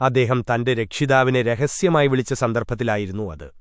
അദ്ദേഹം തന്റെ രക്ഷിതാവിനെ രഹസ്യമായി വിളിച്ച സന്ദർഭത്തിലായിരുന്നു അത്.